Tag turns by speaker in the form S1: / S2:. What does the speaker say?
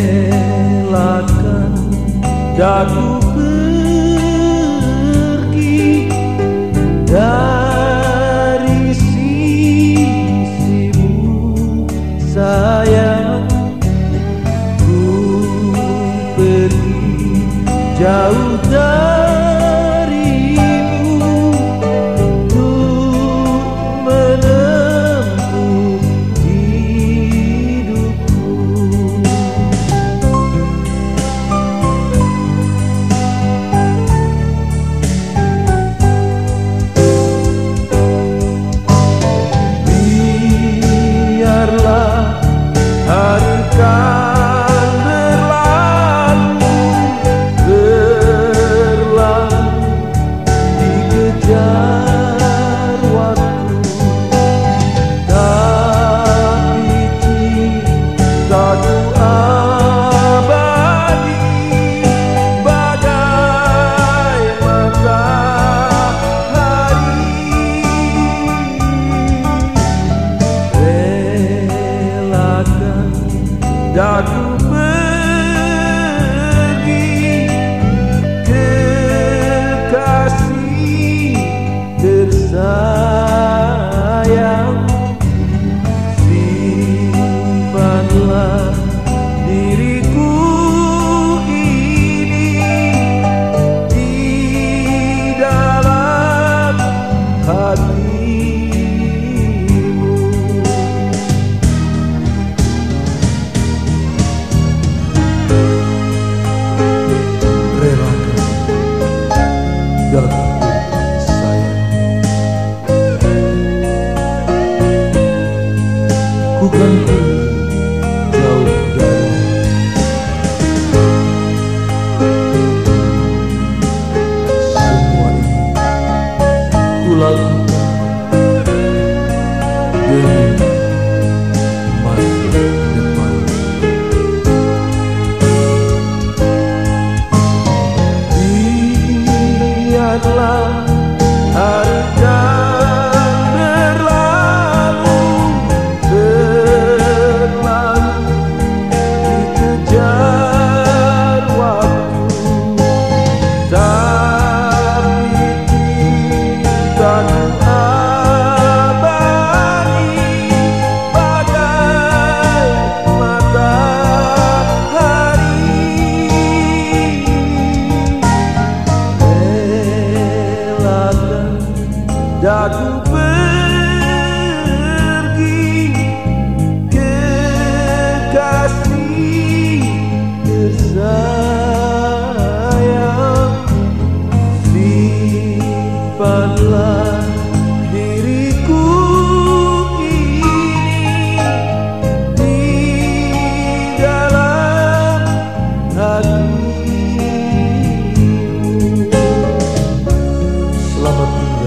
S1: relakan jago pergi dari sisimu sayang. Ku pergi jauh dari lalu Demi masa depan Biarlah sadar Daku ber lullaby